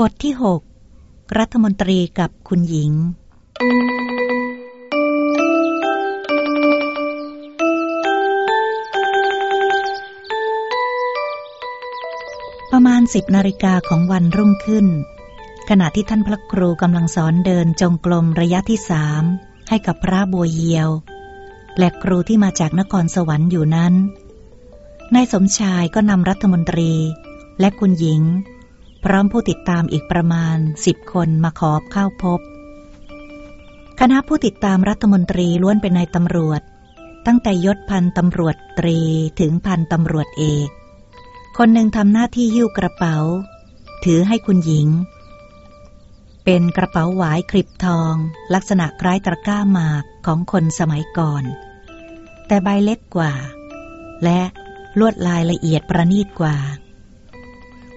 บทที่หกรัฐมนตรีกับคุณหญิง ประมาณสิบนาฬิกาของวันรุ่งขึ้น ขณะที่ท่านพระครูกำลังสอนเดินจงกรมระยะที่สามให้กับพระบัวเยียว และครูที่มาจากนครสวรรค์อยู่นั้นนายสมชายก็นำรัฐมนตรีและคุณหญิง พร้อมผู้ติดตามอีกประมาณสิบคนมาขอเข้าพบ คณะผู้ติดตามรัฐมนตรีล้วนเป็นนายตำรวจ ตั้งแต่ยศพันตำรวจตรีถึงพันตำรวจเอก คนหนึ่งทำหน้าที่ยิ้วกระเป๋า ถือให้คุณหญิง เป็นกระเป๋าหวายคลิปทอง ลักษณะคล้ายตะกร้าหมากของคนสมัยก่อน แต่ใบเล็กกว่า และลวดลายละเอียดประณีตกว่า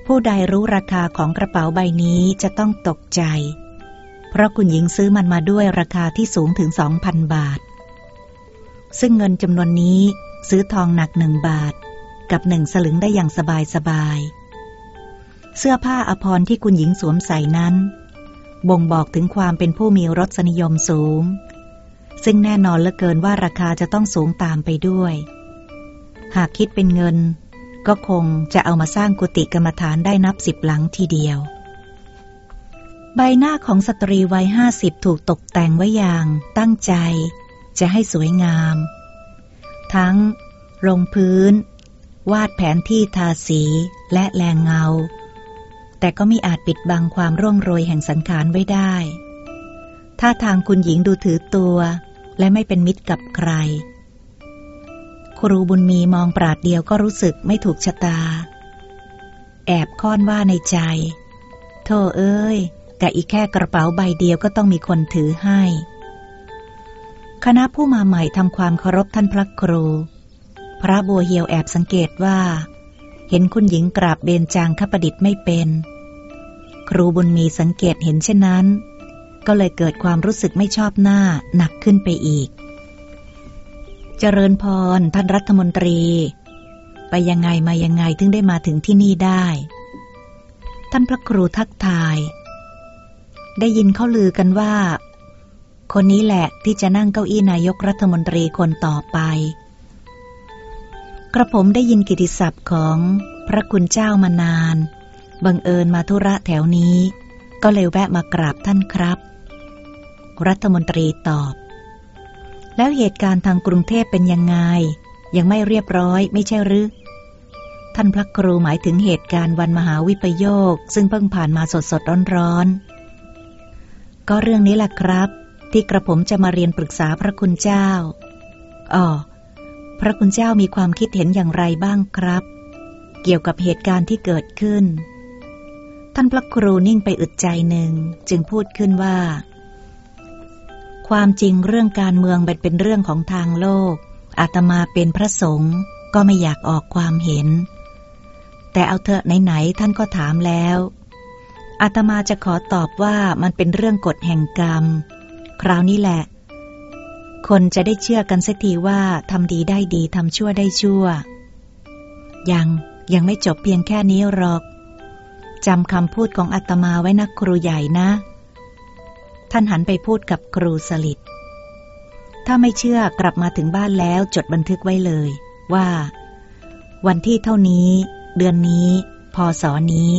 ผู้ใดรู้ราคาของกระเป๋าใบนี้จะต้องตกใจ เพราะคุณหญิงซื้อมันมาด้วยราคาที่สูงถึงสองพันบาท ซึ่งเงินจำนวนนี้ซื้อทองหนักหนึ่งบาท กับหนึ่งสลึงได้อย่างสบายสบาย เสื้อผ้าอภรรที่คุณหญิงสวมใส่นั้น บ่งบอกถึงความเป็นผู้มีรสนิยมสูง ซึ่งแน่นอนเหลือเกินว่าราคาจะต้องสูงตามไปด้วย หากคิดเป็นเงิน ก็คงจะเอามาสร้างกุฏิกรรมฐานได้นับสิบหลังทีเดียว ใบหน้าของสตรีวัยห้าสิบถูกตกแต่งไว้อย่างตั้งใจ จะให้สวยงาม ทั้งลงพื้น วาดแผนที่ทาสีและแรงเงา แต่ก็ไม่อาจปิดบังความร่วงโรยแห่งสังขารไว้ได้ถ้าทางคุณหญิงดูถือตัว และไม่เป็นมิตรกับใคร รูบุญมีมองปราดเดียวก็รู้สึกไม่ถูกชะตา แอบค้อนว่าในใจโธ่เอ้ย แต่อีกแค่กระเป๋าใบเดียวก็ต้องมีคนถือให้ คณะผู้มาใหม่ทำความเคารพท่านพระครู พระบัวเหียวแอบสังเกตว่า เห็นคุณหญิงกราบเบญจางคประดิษฐ์ไม่เป็น ครูบุญมีสังเกตเห็นเช่นนั้น ก็เลยเกิดความรู้สึกไม่ชอบหน้าหนักขึ้นไปอีก เจริญพรท่านรัฐมนตรี ไปยังไงมายังไงถึงได้มาถึงที่นี่ได้ ท่านพระครูทักทาย ได้ยินเขาลือกันว่า คนนี้แหละที่จะนั่งเก้าอี้นายกรัฐมนตรีคนต่อไป กระผมได้ยินกิติศัพท์ของพระคุณเจ้ามานาน บังเอิญมาธุระแถวนี้ ก็เลยแวะมากราบท่านครับ รัฐมนตรีตอบ แล้วเหตุการณ์ทางกรุงเทพเป็นยังไง ยังไม่เรียบร้อยไม่ใช่หรือ ท่านพระครูหมายถึงเหตุการณ์วันมหาวิปโยค ซึ่งเพิ่งผ่านมาสดสดร้อนร้อนก็เรื่องนี้แหละครับ ที่กระผมจะมาเรียนปรึกษาพระคุณเจ้าอ๋อพระคุณเจ้ามีความคิดเห็นอย่างไรบ้างครับ เกี่ยวกับเหตุการณ์ที่เกิดขึ้น ท่านพระครูนิ่งไปอึดใจหนึ่งจึงพูดขึ้นว่า ความจริงเรื่องการเมืองเป็นเป็นเรื่องของทางโลก อาตมาเป็นพระสงฆ์ก็ไม่อยากออกความเห็น แต่เอาเถอะไหนๆท่านก็ถามแล้ว อาตมาจะขอตอบว่ามันเป็นเรื่องกฎแห่งกรรม คราวนี้แหละ คนจะได้เชื่อกันสักทีว่าทำดีได้ดีทำชั่วได้ชั่ว ยังยังไม่จบเพียงแค่นี้หรอกจำคำพูดของอาตมาไว้นะครูใหญ่นะ ท่านหันไปพูดกับครูสลิดถ้าไม่เชื่อกลับมาถึงบ้านแล้วจดบันทึกไว้เลย ว่า วันที่เท่านี้ เดือนนี้ พศนี้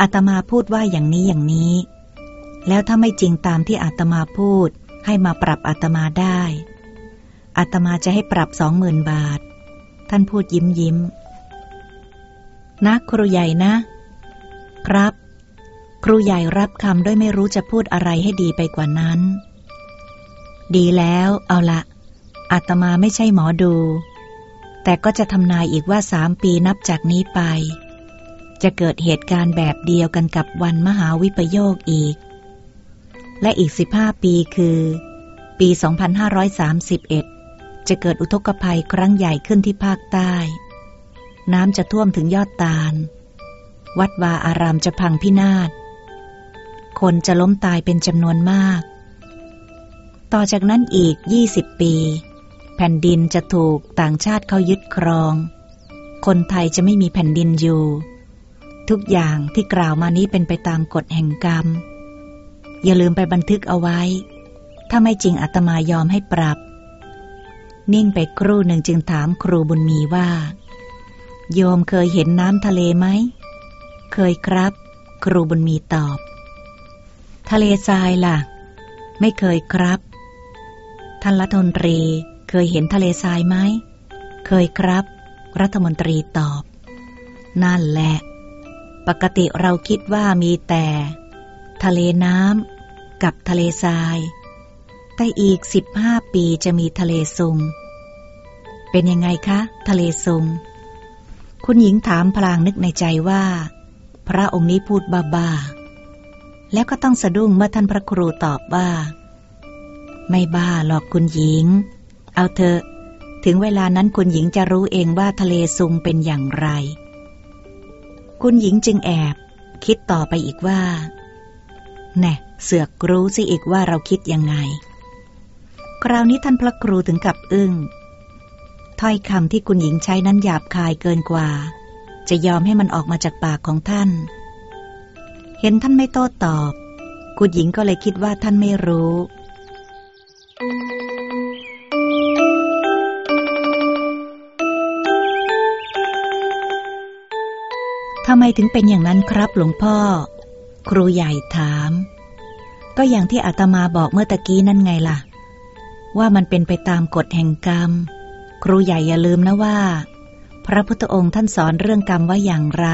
อาตมาพูดว่าอย่างนี้อย่างนี้ แล้วถ้าไม่จริงตามที่อาตมาพูด ให้มาปรับอาตมาได้อาตมาจะให้ปรับสองหมื่นบาท ท่านพูดยิ้มยิ้มนะครูใหญ่นะ ครับ รูใหญ่รับคำด้วยไม่รู้จะพูดอะไรให้ดีไปกว่านั้น ดีแล้วเอาละอาตมาไม่ใช่หมอดู แต่ก็จะทำนายอีกว่าสามปีนับจากนี้ไป จะเกิดเหตุการณ์แบบเดียวกันกับวันมหาวิปโยคอีก และอีกสิบห้าปีคือ ปี 2531 จะเกิดอุทกภัยครั้งใหญ่ขึ้นที่ภาคใต้ น้ำจะท่วมถึงยอดตาล วัดวาอารามจะพังพินาศ คนจะล้มตายเป็นจำนวนมาก ต่อจากนั้นอีก 20 ปี แผ่นดินจะถูกต่างชาติเขายึดครอง คนไทยจะไม่มีแผ่นดินอยู่ ทุกอย่างที่กล่าวมานี้เป็นไปตามกฎแห่งกรรม อย่าลืมไปบันทึกเอาไว้ ถ้าไม่จริงอาตมายอมให้ปรับ นิ่งไปครู่หนึ่งจึงถามครูบุญมีว่า โยมเคยเห็นน้ำทะเลไหม เคยครับ ครูบุญมีตอบ ทะเลทรายล่ะ ไม่เคยครับ ท่านรัฐมนตรีเคยเห็นทะเลทรายไหม เคยครับ รัฐมนตรีตอบ นั่นแหละ ปกติเราคิดว่ามีแต่ ทะเลน้ำกับทะเลทราย แต่อีกสิบห้าปีจะมีทะเลซุง เป็นยังไงคะ ทะเลซุง คุณหญิงถามพลางนึกในใจว่า พระองค์นี้พูดบ้าๆ แล้วก็ต้องสะดุ้งเมื่อท่านพระครูตอบว่า ไม่บ้าหรอกคุณหญิง เอาเถอะ ถึงเวลานั้นคุณหญิงจะรู้เองว่าทะเลซุงเป็นอย่างไร คุณหญิงจึงแอบ คิดต่อไปอีกว่า แน่เสือกรู้สิอีกว่าเราคิดยังไง คราวนี้ท่านพระครูถึงกับอึง้ง ถ้อยคำที่คุณหญิงใช้นั้นหยาบคายเกินกว่า จะยอมให้มันออกมาจากปากของท่าน เห็นท่านไม่โต้ตอบคุณหญิงก็เลยคิดว่าท่านไม่รู้ ทำไมถึงเป็นอย่างนั้นครับหลวงพ่อ ครูใหญ่ถาม ก็อย่างที่อาตมาบอกเมื่อตะกี้นั่นไงล่ะ ว่ามันเป็นไปตามกฎแห่งกรรม ครูใหญ่อย่าลืมนะว่า พระพุทธองค์ท่านสอนเรื่องกรรมว่าอย่างไร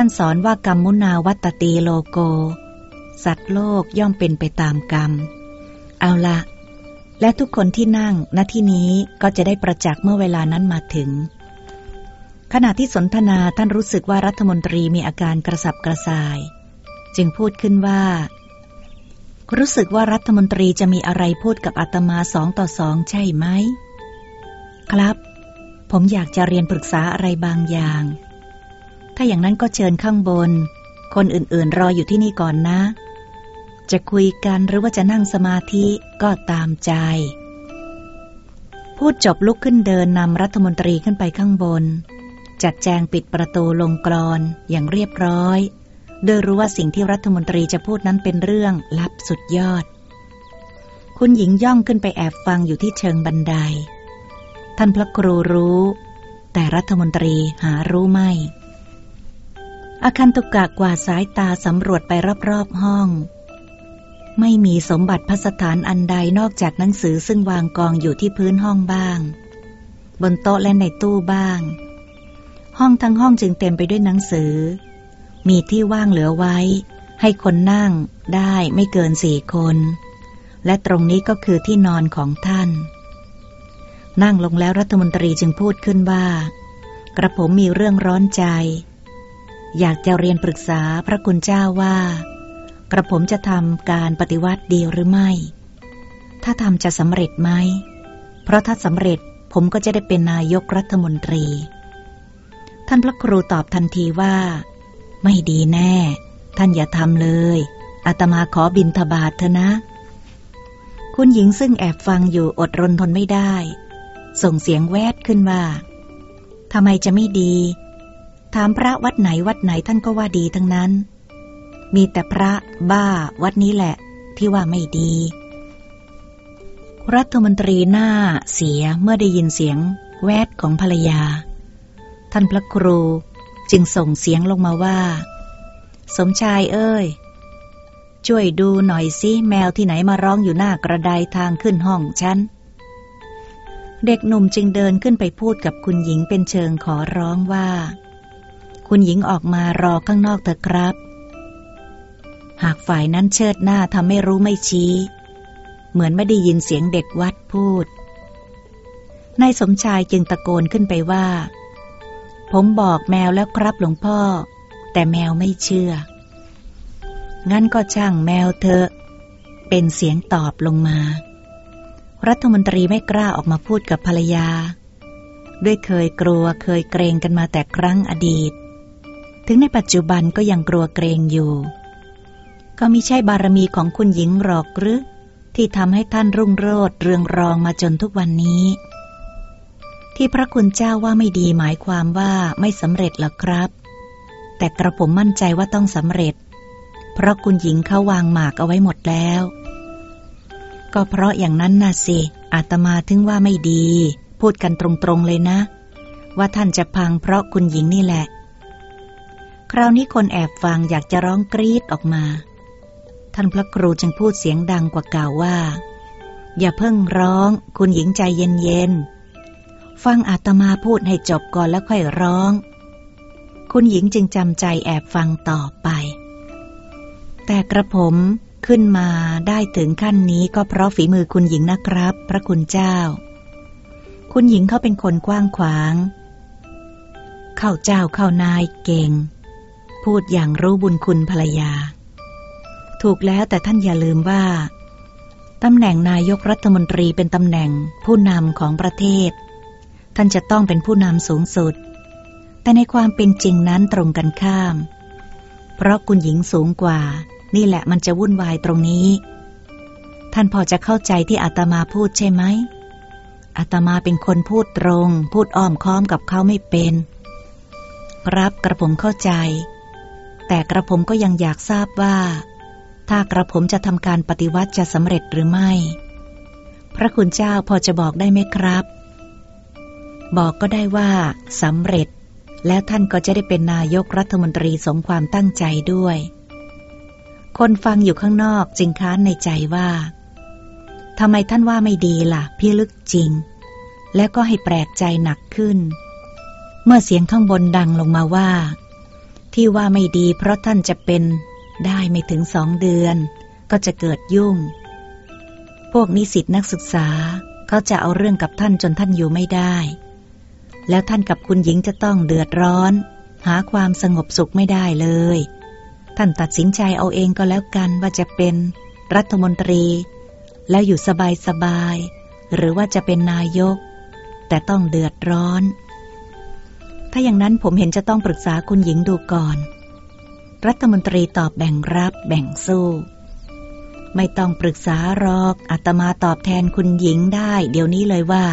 ท่านสอนว่ากรรมมุนาวัตตีโลโก สัตว์โลกย่อมเป็นไปตามกรรม เอาละและทุกคนที่นั่งณที่นี้ก็จะได้ประจักษ์เมื่อเวลานั้นมาถึง ขณะที่สนทนาท่านรู้สึกว่ารัฐมนตรีมีอาการกระสับกระส่าย จึงพูดขึ้นว่า รู้สึกว่ารัฐมนตรีจะมีอะไรพูดกับอาตมาสองต่อสองใช่ไหม ครับ ผมอยากจะเรียนปรึกษาอะไรบางอย่าง ถ้าอย่างนั้นก็เชิญข้างบน คนอื่นๆ รออยู่ที่นี่ก่อนนะ จะคุยกันหรือว่าจะนั่งสมาธิก็ตามใจ พูดจบลุกขึ้นเดินนำรัฐมนตรีขึ้นไปข้างบน จัดแจงปิดประตูลงกรอนอย่างเรียบร้อย โดยรู้ว่าสิ่งที่รัฐมนตรีจะพูดนั้นเป็นเรื่องลับสุดยอด คุณหญิงย่องขึ้นไปแอบฟังอยู่ที่เชิงบันได ท่านพระครูรู้ แต่รัฐมนตรีหารู้ไม่ อาคันตุกะกว่าสายตาสำรวจไปรอบๆห้อง ไม่มีสมบัติพัสถานอันใดนอกจากหนังสือซึ่งวางกองอยู่ที่พื้นห้องบ้าง บนโต๊ะและในตู้บ้าง ห้องทั้งห้องจึงเต็มไปด้วยหนังสือ มีที่ว่างเหลือไว้ ให้คนนั่งได้ไม่เกินสี่คน และตรงนี้ก็คือที่นอนของท่าน นั่งลงแล้วรัฐมนตรีจึงพูดขึ้นว่า กระผมมีเรื่องร้อนใจ อยากจะเรียนปรึกษาพระคุณเจ้าว่า กระผมจะทำการปฏิวัติดีหรือไม่ ถ้าทำจะสำเร็จไหม เพราะถ้าสำเร็จผมก็จะได้เป็นนายกรัฐมนตรี ท่านพระครูตอบทันทีว่า ไม่ดีแน่ ท่านอย่าทำเลยอาตมาขอบินทบาทเถอะนะ คุณหญิงซึ่งแอบฟังอยู่อดรนทนไม่ได้ ส่งเสียงแวดขึ้นว่าทำไมจะไม่ดี ถามพระวัดไหนวัดไหนท่านก็ว่าดีทั้งนั้น มีแต่พระบ้าวัดนี้แหละ ที่ว่าไม่ดี รัฐมนตรีหน้าเสียเมื่อได้ยินเสียงแวดของภรรยา ท่านพระครูจึงส่งเสียงลงมาว่า สมชายเอ้ย ช่วยดูหน่อยสิแมวที่ไหนมาร้องอยู่หน้ากระไดทางขึ้นห้องฉันเด็กหนุ่มจึงเดินขึ้นไปพูดกับคุณหญิงเป็นเชิงขอร้องว่า คุณหญิงออกมารอข้างนอกเถอะครับ หากฝ่ายนั้นเชิดหน้าทำไม่รู้ไม่ชี้ เหมือนไม่ได้ยินเสียงเด็กวัดพูด นายสมชายจึงตะโกนขึ้นไปว่า ผมบอกแมวแล้วครับหลวงพ่อ แต่แมวไม่เชื่อ งั้นก็ช่างแมวเถอะ เป็นเสียงตอบลงมา รัฐมนตรีไม่กล้าออกมาพูดกับภรรยาด้วยเคยกลัวเคยเกรงกันมาแต่ครั้งอดีต ถึงในปัจจุบันก็ยังกลัวเกรงอยู่ ก็มิใช่บารมีของคุณหญิงหรอกหรือ ที่ทำให้ท่านรุ่งโรจน์เรืองรองมาจนทุกวันนี้ ที่พระคุณเจ้าว่าไม่ดีหมายความว่าไม่สำเร็จหรอครับ แต่กระผมมั่นใจว่าต้องสำเร็จ เพราะคุณหญิงเขาวางหมากเอาไว้หมดแล้ว ก็เพราะอย่างนั้นน่ะสิอาตมาถึงว่าไม่ดี พูดกันตรงๆเลยนะ ว่าท่านจะพังเพราะคุณหญิงนี่แหละ คราวนี้คนแอบฟังอยากจะร้องกรีดออกมา ท่านพระครูจึงพูดเสียงดังกว่าเก่าว่า อย่าเพิ่งร้อง คุณหญิงใจเย็นๆ ฟังอาตมาพูดให้จบก่อนแล้วค่อยร้อง คุณหญิงจึงจำใจแอบฟังต่อไป แต่กระผมขึ้นมาได้ถึงขั้นนี้ก็เพราะฝีมือคุณหญิงนะครับ พระคุณเจ้า คุณหญิงเขาเป็นคนกว้างขวาง เข้าเจ้าเข้านายเก่ง พูดอย่างรู้บุญคุณภรรยา ถูกแล้วแต่ท่านอย่าลืมว่าตำแหน่งนายกรัฐมนตรีเป็นตำแหน่งผู้นำของประเทศ ท่านจะต้องเป็นผู้นำสูงสุด แต่ในความเป็นจริงนั้นตรงกันข้าม เพราะคุณหญิงสูงกว่า นี่แหละมันจะวุ่นวายตรงนี้ ท่านพอจะเข้าใจที่อาตมาพูดใช่ไหมอาตมาเป็นคนพูดตรง พูดอ้อมค้อมกับเขาไม่เป็น ครับกระผมเข้าใจ แต่กระผมก็ยังอยากทราบว่า ถ้ากระผมจะทำการปฏิวัติจะสำเร็จหรือไม่ พระคุณเจ้าพอจะบอกได้ไหมครับ บอกก็ได้ว่าสำเร็จ แล้วท่านก็จะได้เป็นนายกรัฐมนตรีสมความตั้งใจด้วย คนฟังอยู่ข้างนอกจึงค้านในใจว่าทำไมท่านว่าไม่ดีล่ะ พี่ลึกจริง แล้วก็ให้แปลกใจหนักขึ้น เมื่อเสียงข้างบนดังลงมาว่า ที่ว่าไม่ดีเพราะท่านจะเป็นได้ไม่ถึงสองเดือน ก็จะเกิดยุ่ง พวกนิสิตนักศึกษาเขาจะเอาเรื่องกับท่านจนท่านอยู่ไม่ได้ แล้วท่านกับคุณหญิงจะต้องเดือดร้อน หาความสงบสุขไม่ได้เลย ท่านตัดสินใจเอาเองก็แล้วกันว่าจะเป็นรัฐมนตรี แล้วอยู่สบายสบายหรือว่าจะเป็นนายก แต่ต้องเดือดร้อน ถ้าอย่างนั้นผมเห็นจะต้องปรึกษาคุณหญิงดูก่อน รัฐมนตรีตอบแบ่งรับแบ่งสู้ ไม่ต้องปรึกษารอกอาตมาตอบแทนคุณหญิงได้ เดี๋ยวนี้เลยว่า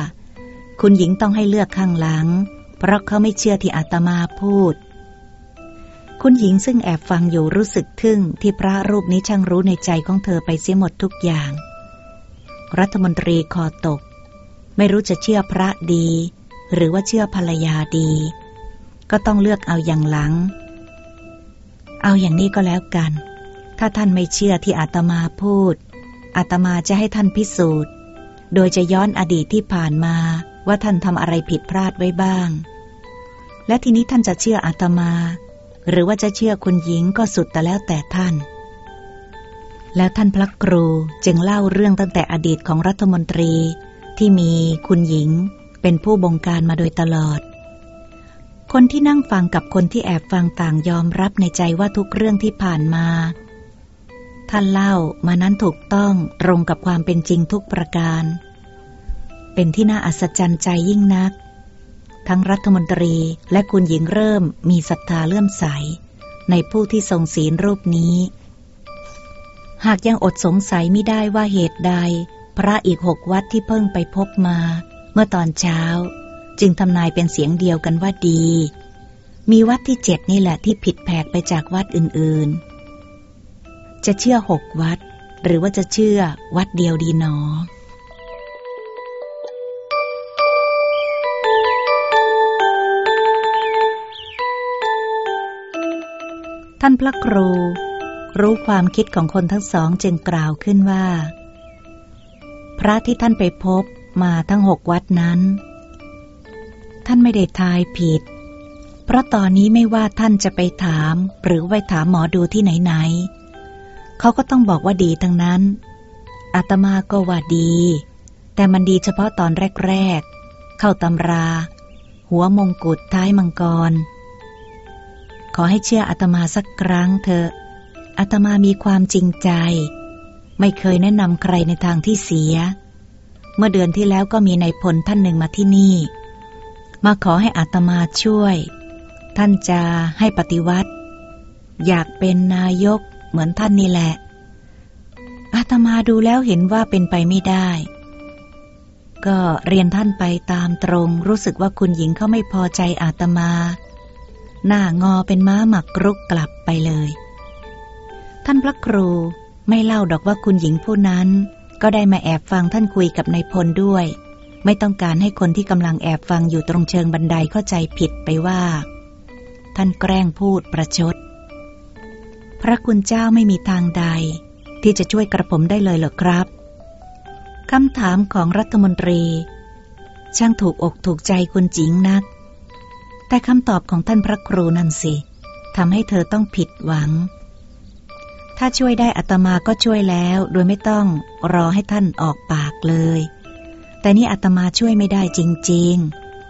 คุณหญิงต้องให้เลือกข้างหลัง เพราะเขาไม่เชื่อที่อาตมาพูด คุณหญิงซึ่งแอบฟังอยู่รู้สึกทึ่งที่พระรูปนี้ช่างรู้ในใจของเธอไปเสียหมดทุกอย่าง รัฐมนตรีคอตก ไม่รู้จะเชื่อพระดีหรือว่าเชื่อภรรยาดี ก็ต้องเลือกเอาอย่างหลัง เอาอย่างนี้ก็แล้วกัน ถ้าท่านไม่เชื่อที่อาตมาพูด อาตมาจะให้ท่านพิสูจน์ โดยจะย้อนอดีตที่ผ่านมาว่าท่านทำอะไรผิดพลาดไว้บ้าง และทีนี้ท่านจะเชื่ออาตมา หรือว่าจะเชื่อคุณหญิงก็สุดแต่แล้วแต่ท่าน แล้วท่านพระครูจึงเล่าเรื่องตั้งแต่อดีตของรัฐมนตรีที่มีคุณหญิงเป็นผู้บงการมาโดยตลอด คนที่นั่งฟังกับคนที่แอบฟังต่างยอมรับในใจว่าทุกเรื่องที่ผ่านมา ท่านเล่ามานั้นถูกต้องตรงกับความเป็นจริงทุกประการ เป็นที่น่าอัศจรรย์ใจยิ่งนัก ทั้งรัฐมนตรีและคุณหญิงเริ่มมีศรัทธาเลื่อมใส ในผู้ที่ทรงศีลรูปนี้ หากยังอดสงสัยไม่ได้ว่าเหตุใด พระอีกหกวัดที่เพิ่งไปพบมา เมื่อตอนเช้า จึงทำนายเป็นเสียงเดียวกันว่าดี มีวัดที่เจ็ดนี่แหละที่ผิดแผกไปจากวัดอื่นๆ จะเชื่อหกวัด หรือว่าจะเชื่อวัดเดียวดีหนอท่านพระครู รู้ความคิดของคนทั้งสองจึงกล่าวขึ้นว่า พระที่ท่านไปพบมาทั้งหกวัดนั้น ท่านไม่ได้ทายผิด เพราะตอนนี้ไม่ว่าท่านจะไปถาม หรือไปถามหมอดูที่ไหนๆเขาก็ต้องบอกว่าดีทั้งนั้น อาตมาก็ว่าดี แต่มันดีเฉพาะตอนแรกๆ เข้าตำรา หัวมงกุฎท้ายมังกร ขอให้เชื่ออาตมาสักครั้งเถอะอาตมามีความจริงใจ ไม่เคยแนะนำใครในทางที่เสีย เมื่อเดือนที่แล้วก็มีนายพลท่านหนึ่งมาที่นี่ มาขอให้อาตมาช่วย ท่านจะให้ปฏิวัติ อยากเป็นนายกเหมือนท่านนี่แหละอาตมาดูแล้วเห็นว่าเป็นไปไม่ได้ ก็เรียนท่านไปตามตรงรู้สึกว่าคุณหญิงเขาไม่พอใจอาตมา หน้างอเป็นม้าหมักรุกกลับไปเลย ท่านพระครูไม่เล่าดอกว่าคุณหญิงผู้นั้น ก็ได้มาแอบฟังท่านคุยกับนายพลด้วย ไม่ต้องการให้คนที่กำลังแอบฟังอยู่ตรงเชิงบันไดเข้าใจผิดไปว่า ท่านแกล้งพูดประชด พระคุณเจ้าไม่มีทางใด ที่จะช่วยกระผมได้เลยเหรอครับคำถามของรัฐมนตรี ช่างถูกอกถูกใจคุณจิงนัก แต่คำตอบของท่านพระครูนั่นสิทำให้เธอต้องผิดหวัง ถ้าช่วยได้อัตมาก็ช่วยแล้ว โดยไม่ต้องรอให้ท่านออกปากเลย แต่นี่อัตมาช่วยไม่ได้จริง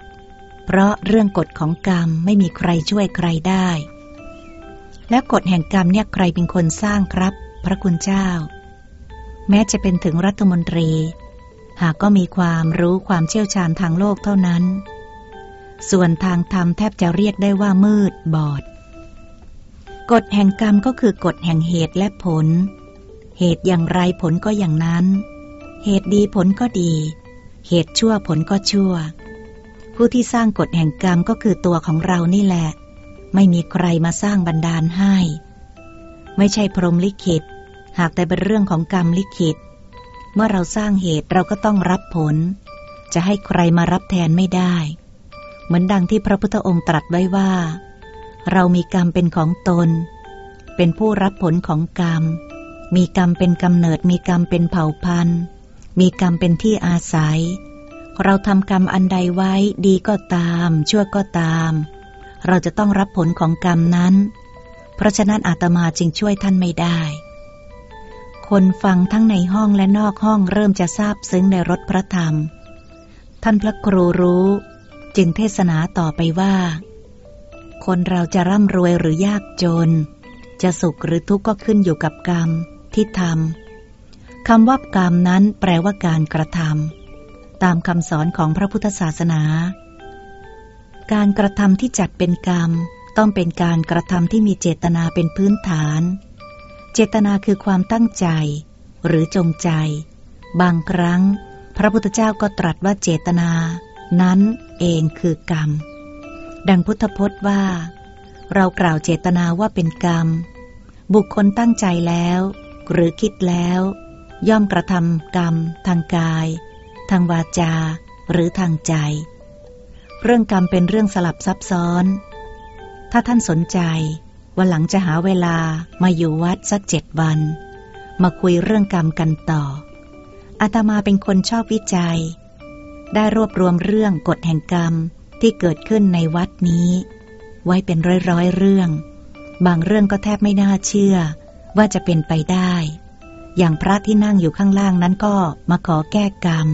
ๆ เพราะเรื่องกฎของกรรมไม่มีใครช่วยใครได้ และกฎแห่งกรรมเนี่ยใครเป็นคนสร้างครับ พระคุณเจ้า แม้จะเป็นถึงรัฐมนตรี หากก็มีความรู้ความเชี่ยวชาญทางโลกเท่านั้น ส่วนทางธรรมแทบจะเรียกได้ว่ามืดบอด กฎแห่งกรรมก็คือกฎแห่งเหตุและผล เหตุอย่างไรผลก็อย่างนั้น เหตุดีผลก็ดี เหตุชั่วผลก็ชั่ว ผู้ที่สร้างกฎแห่งกรรมก็คือตัวของเรานี่แหละ ไม่มีใครมาสร้างบันดาลให้ ไม่ใช่พรหมลิขิต หากแต่เป็นเรื่องของกรรมลิขิต เมื่อเราสร้างเหตุเราก็ต้องรับผล จะให้ใครมารับแทนไม่ได้ เหมือนดังที่พระพุทธองค์ตรัสไว้ว่า เรามีกรรมเป็นของตน เป็นผู้รับผลของกรรม มีกรรมเป็นกำเนิดมีกรรมเป็นเผ่าพันธุ์ มีกรรมเป็นที่อาศัย เราทำกรรมอันใดไว้ดีก็ตาม ชั่วก็ตาม เราจะต้องรับผลของกรรมนั้น เพราะฉะนั้นอาตมาจึงช่วยท่านไม่ได้ คนฟังทั้งในห้องและนอกห้องเริ่มจะทราบซึ้งในรถพระธรรม ท่านพระครูรู้ จึงเทศนาต่อไปว่า คนเราจะร่ำรวยหรือยากจน จะสุขหรือทุกข์ก็ขึ้นอยู่กับกรรมที่ทำ คำว่ากรรมนั้นแปลว่าการกระทำตามคำสอนของพระพุทธศาสนา การกระทำที่จัดเป็นกรรม ต้องเป็นการกระทำที่มีเจตนาเป็นพื้นฐาน เจตนาคือความตั้งใจ หรือจงใจ บางครั้ง พระพุทธเจ้าก็ตรัสว่าเจตนา นั้นเองคือกรรม ดังพุทธพจน์ว่า เรากล่าวเจตนาว่าเป็นกรรม บุคคลตั้งใจแล้ว หรือคิดแล้ว ย่อมกระทำกรรม ทางกาย ทางวาจา หรือทางใจ เรื่องกรรมเป็นเรื่องสลับซับซ้อน ถ้าท่านสนใจ วันหลังจะหาเวลามาอยู่วัดสักเจ็ดวัน มาคุยเรื่องกรรมกันต่อ อาตมาเป็นคนชอบวิจัย ได้รวบรวมเรื่องกฎแห่งกรรมที่เกิดขึ้นในวัดนี้ ไว้เป็นร้อยๆเรื่อง บางเรื่องก็แทบไม่น่าเชื่อว่าจะเป็นไปได้ อย่างพระที่นั่งอยู่ข้างล่างนั้นก็มาขอแก้กรรม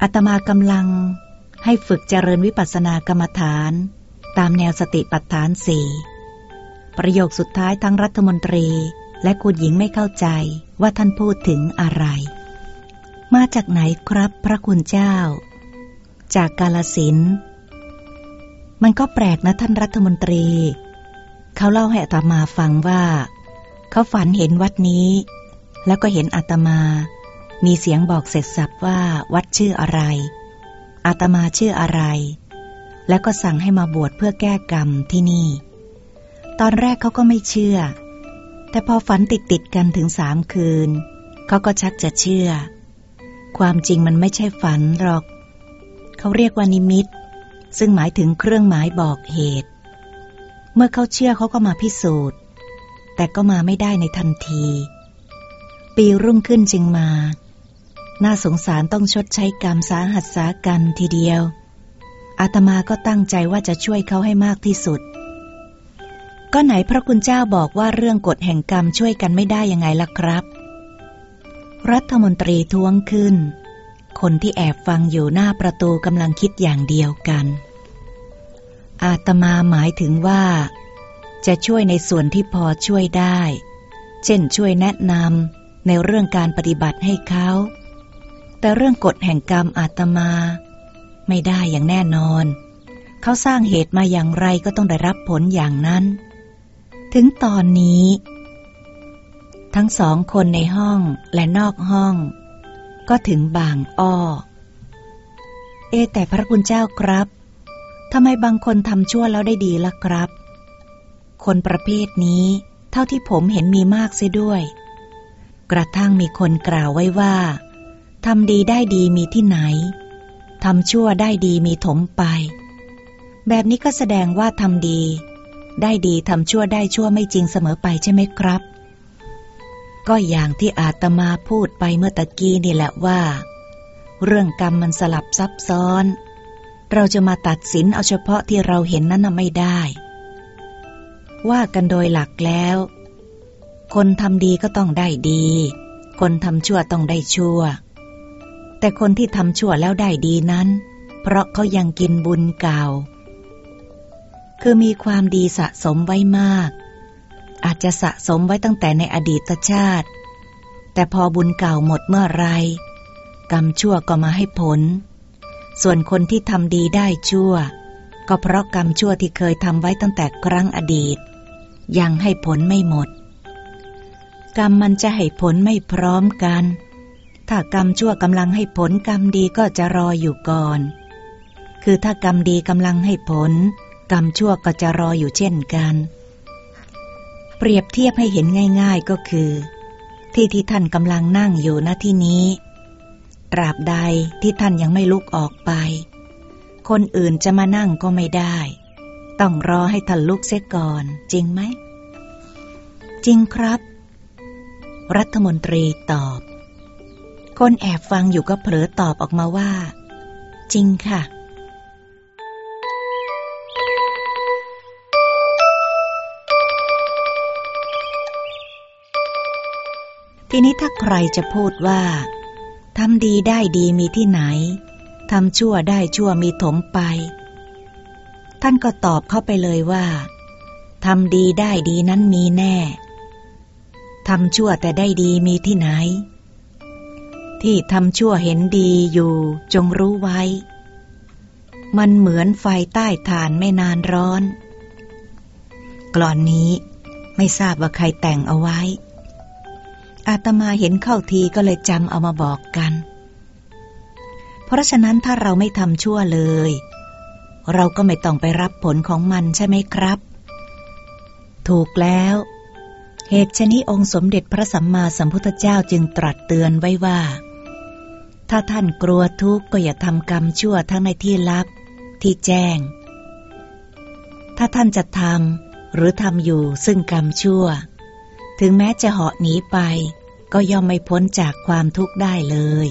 อาตมากำลังให้ฝึกเจริญวิปัสสนากรรมฐาน ตามแนวสติปัฏฐานสี่ประโยคสุดท้ายทั้งรัฐมนตรีและคุณหญิงไม่เข้าใจว่าท่านพูดถึงอะไร มาจากไหนครับพระคุณเจ้า จากกาลสิน มันก็แปลกนะท่านรัฐมนตรี เขาเล่าให้อาตมาฟังว่า เขาฝันเห็นวัดนี้ แล้วก็เห็นอาตมา มีเสียงบอกเสร็จสับว่าวัดชื่ออะไร อาตมาชื่ออะไร แล้วก็สั่งให้มาบวชเพื่อแก้กรรมที่นี่ ตอนแรกเขาก็ไม่เชื่อ แต่พอฝันติดติดกันถึงสามคืน เขาก็ชักจะเชื่อ ความจริงมันไม่ใช่ฝันหรอก เขาเรียกว่านิมิต ซึ่งหมายถึงเครื่องหมายบอกเหตุ เมื่อเขาเชื่อเขาก็มาพิสูจน์ แต่ก็มาไม่ได้ในทันที ปีรุ่งขึ้นจึงมา น่าสงสารต้องชดใช้กรรมสาหัสสากันทีเดียว อาตมาก็ตั้งใจว่าจะช่วยเขาให้มากที่สุด ก็ไหนพระคุณเจ้าบอกว่าเรื่องกฎแห่งกรรมช่วยกันไม่ได้ยังไงล่ะครับ รัฐมนตรีท้วงขึ้น คนที่แอบฟังอยู่หน้าประตูกำลังคิดอย่างเดียวกันอาตมาหมายถึงว่า จะช่วยในส่วนที่พอช่วยได้ เช่นช่วยแนะนำในเรื่องการปฏิบัติให้เขา แต่เรื่องกฎแห่งกรรมอาตมา ไม่ได้อย่างแน่นอน เขาสร้างเหตุมาอย่างไรก็ต้องได้รับผลอย่างนั้น ถึงตอนนี้ ทั้งสองคนในห้องและนอกห้อง ก็ถึงบางอ้อ เอแต่พระคุณเจ้าครับทำไมบางคนทำชั่วแล้วได้ดีล่ะครับ คนประเภทนี้ เท่าที่ผมเห็นมีมากเสียด้วย กระทั่งมีคนกล่าวไว้ว่าทำดีได้ดีมีที่ไหนทำชั่วได้ดีมีถมไป แบบนี้ก็แสดงว่าทำดี ได้ดีทำชั่วได้ชั่วไม่จริงเสมอไปใช่ไหมครับ ก็อย่างที่อาตมาพูดไปเมื่อตะกี้นี่แหละว่า เรื่องกรรมมันสลับซับซ้อน เราจะมาตัดสินเอาเฉพาะที่เราเห็นนั้นไม่ได้ ว่ากันโดยหลักแล้ว คนทำดีก็ต้องได้ดี คนทำชั่วต้องได้ชั่ว แต่คนที่ทำชั่วแล้วได้ดีนั้น เพราะเขายังกินบุญเก่า คือมีความดีสะสมไว้มาก อาจจะสะสมไว้ตั้งแต่ในอดีตชาติ แต่พอบุญเก่าหมดเมื่อไร กรรมชั่วก็มาให้ผล ส่วนคนที่ทำดีได้ชั่วก็เพราะกรรมชั่วที่เคยทำไว้ตั้งแต่ครั้งอดีต ยังให้ผลไม่หมด กรรมมันจะให้ผลไม่พร้อมกัน ถ้ากรรมชั่วกำลังให้ผลกรรมดีก็จะรออยู่ก่อน คือถ้ากรรมดีกำลังให้ผล กรรมชั่วก็จะรออยู่เช่นกัน เปรียบเทียบให้เห็นง่าย ๆก็คือ ที่ที่ท่านกำลังนั่งอยู่ณที่นี้ ตราบใดที่ท่านยังไม่ลุกออกไป คนอื่นจะมานั่งก็ไม่ได้ ต้องรอให้ท่านลุกเสียก่อน จริงไหม จริงครับ รัฐมนตรีตอบ คนแอบฟังอยู่ก็เผลอตอบออกมาว่า จริงค่ะทีนี้ถ้าใครจะพูดว่าทำดีได้ดีมีที่ไหนทำชั่วได้ชั่วมีถมไป ท่านก็ตอบเข้าไปเลยว่าทำดีได้ดีนั้นมีแน่ทำชั่วแต่ได้ดีมีที่ไหน ที่ทำชั่วเห็นดีอยู่จงรู้ไว้ มันเหมือนไฟใต้ฐานไม่นานร้อน กลอนนี้ไม่ทราบว่าใครแต่งเอาไว้ อาตมาเห็นเข้าทีก็เลยจำเอามาบอกกัน เพราะฉะนั้นถ้าเราไม่ทำชั่วเลย เราก็ไม่ต้องไปรับผลของมันใช่ไหมครับ ถูกแล้ว เหตุชนี้องค์สมเด็จพระสัมมาสัมพุทธเจ้าจึงตรัสเตือนไว้ว่า ถ้าท่านกลัวทุกข์ก็อย่าทำกรรมชั่วทั้งในที่ลับที่แจ้ง ถ้าท่านจะทำหรือทำอยู่ซึ่งกรรมชั่ว ถึงแม้จะเหาะหนีไป ก็ย่อมไม่พ้นจากความทุกข์ได้เลย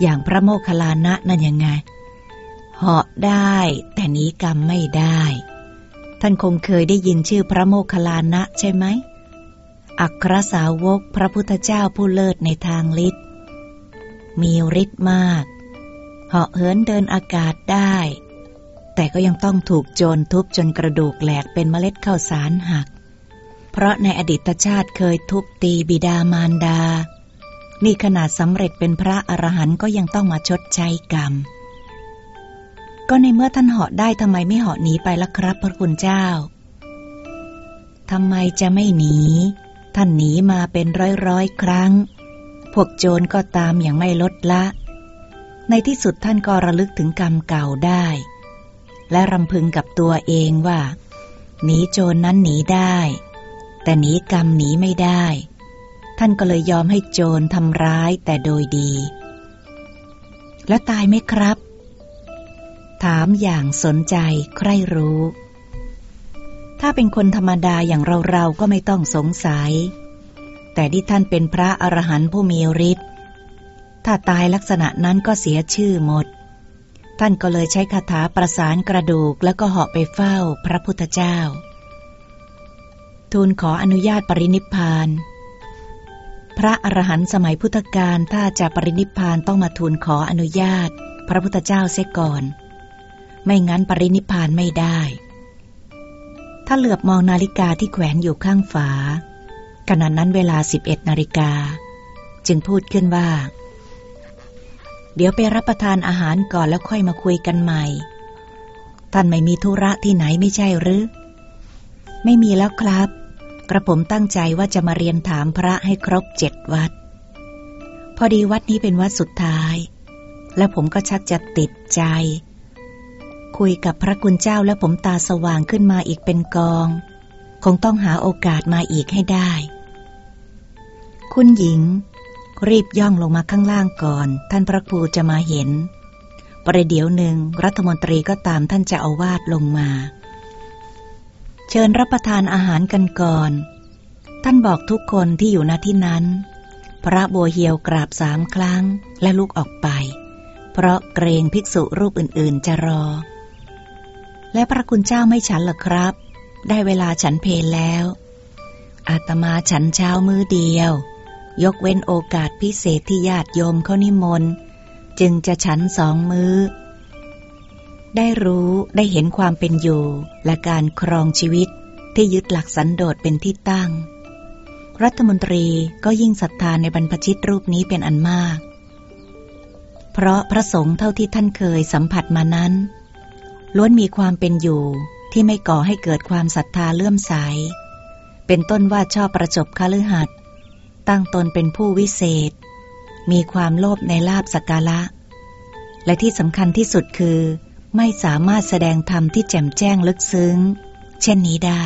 อย่างพระโมคคัลลานะนั่นยังไง เหาะได้ แต่นี้กรรมไม่ได้ ท่านคงเคยได้ยินชื่อพระโมคคัลลานะใช่ไหม อัครสาวกพระพุทธเจ้าผู้เลิศในทางฤทธิ์มีฤทธิ์มาก เหาะเหินเดินอากาศได้ แต่ก็ยังต้องถูกโจรทุบจนกระดูกแหลกเป็นเมล็ดข้าวสารหัก เพราะในอดีตชาติเคยทุบตีบิดามารดา นี่ขนาดสำเร็จเป็นพระอรหันต์ก็ยังต้องมาชดใช้กรรม ก็ในเมื่อท่านเหาะได้ทำไมไม่เหาะหนีไปล่ะครับ พระคุณเจ้าทำไมจะไม่หนี ท่านหนีมาเป็นร้อยร้อยครั้ง พวกโจรก็ตามอย่างไม่ลดละ ในที่สุดท่านก็ระลึกถึงกรรมเก่าได้ และรำพึงกับตัวเองว่า หนีโจรนนั้นหนีได้ แต่หนีกรรมหนีไม่ได้ ท่านก็เลยยอมให้โจรทำร้ายแต่โดยดี แล้วตายไหมครับ ถามอย่างสนใจใครรู้ ถ้าเป็นคนธรรมดาอย่างเราๆก็ไม่ต้องสงสัย แต่ที่ท่านเป็นพระอรหันต์ผู้มีฤทธิ์ถ้าตายลักษณะนั้นก็เสียชื่อหมด ท่านก็เลยใช้คาถาประสานกระดูกแล้วก็เหาะไปเฝ้าพระพุทธเจ้า ทูลขออนุญาตปรินิพานพระอรหันต์สมัยพุทธกาลถ้าจะปรินิพานต้องมาทูลขออนุญาต พระพุทธเจ้าเสียก่อน ไม่งั้นปรินิพานไม่ได้ ถ้าเหลือบมองนาฬิกาที่แขวนอยู่ข้างฝาขณะนั้นเวลา 11นาฬิกา จึงพูดขึ้นว่า เดี๋ยวไปรับประทานอาหารก่อนแล้วค่อยมาคุยกันใหม่ ท่านไม่มีธุระที่ไหนไม่ใช่หรือ ไม่มีแล้วครับ กระผมตั้งใจว่าจะมาเรียนถามพระให้ครบเจ็ดวัด พอดีวัดนี้เป็นวัดสุดท้าย และผมก็ชักจะติดใจ คุยกับพระคุณเจ้าและผมตาสว่างขึ้นมาอีกเป็นกอง คงต้องหาโอกาสมาอีกให้ได้ คุณหญิง รีบย่องลงมาข้างล่างก่อน ท่านพระครูจะมาเห็น ประเดี๋ยวหนึ่งรัฐมนตรีก็ตามท่านจะเอาวาดลงมา เชิญรับประทานอาหารกันก่อน ท่านบอกทุกคนที่อยู่ณที่นั้น พระโบเหียวกราบสามครั้งและลุกออกไปเพราะเกรงภิกษุรูปอื่นๆจะรอ และพระคุณเจ้าไม่ฉันหรอครับ ได้เวลาฉันเพลแล้ว อาตมาฉันเช้ามือเดียว ยกเว้นโอกาสพิเศษที่ญาติโยมเขานิมนต์ จึงจะฉันสองมือได้รู้ได้เห็นความเป็นอยู่ และการครองชีวิตที่ยึดหลักสันโดษเป็นที่ตั้ง รัฐมนตรีก็ยิ่งศรัทธาในบรรพชิตรูปนี้เป็นอันมาก เพราะพระสงฆ์เท่าที่ท่านเคยสัมผัสมานั้น ล้วนมีความเป็นอยู่ที่ไม่ก่อให้เกิดความศรัทธาเลื่อมใส เป็นต้นว่าชอบประจบคฤหัสตั้งตนเป็นผู้วิเศษ มีความโลภในลาบสักการะ และที่สำคัญที่สุดคือ ไม่สามารถแสดงธรรมที่แจ่มแจ้งลึกซึ้ง เช่นนี้ได้